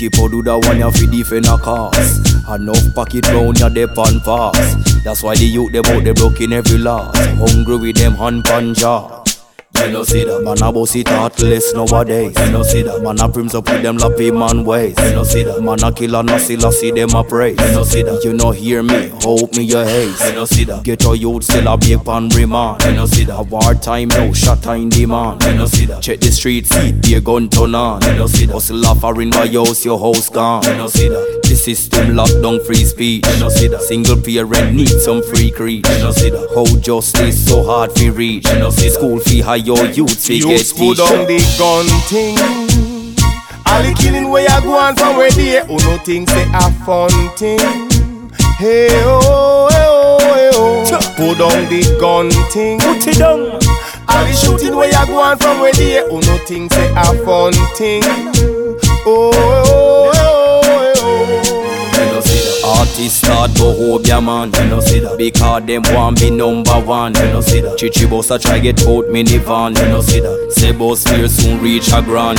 Keep out do that one you fi defend a cause. Enough pocket round ya dep on fast. That's why the youth them out they broken every last. Hungry with them hand pan jaw. You know see that man a boss it heartless nowadays. You know see that man a prims up with them lappy man ways. You know see that man a killer no see see them a praise. You know see that you know hear me, hope me your haze. You know see that get your youth still a big pan remand. You know see that war time now shot in demand. You know see that check the street seat be a gun turn on. You know see that hustle offering by house your house gone. You know see that system locked down free speech. You know see that single parent need some free creed. You see that how justice so hard fi reach. You see school fee high your youth fi get Youths put teach. down the gun thing. All the killing where you go on from where they oh no think say a fun thing. Hey oh, hey oh, hey oh. Put down the gun thing. Put it down. All the shooting where you go on from where they oh no think say a fun thing. Oh, oh, oh, start go hope ya man. You know see that because them want be number one. You know see that Chichi boss a try get out minivan. You know see that say boss fear soon reach a grand.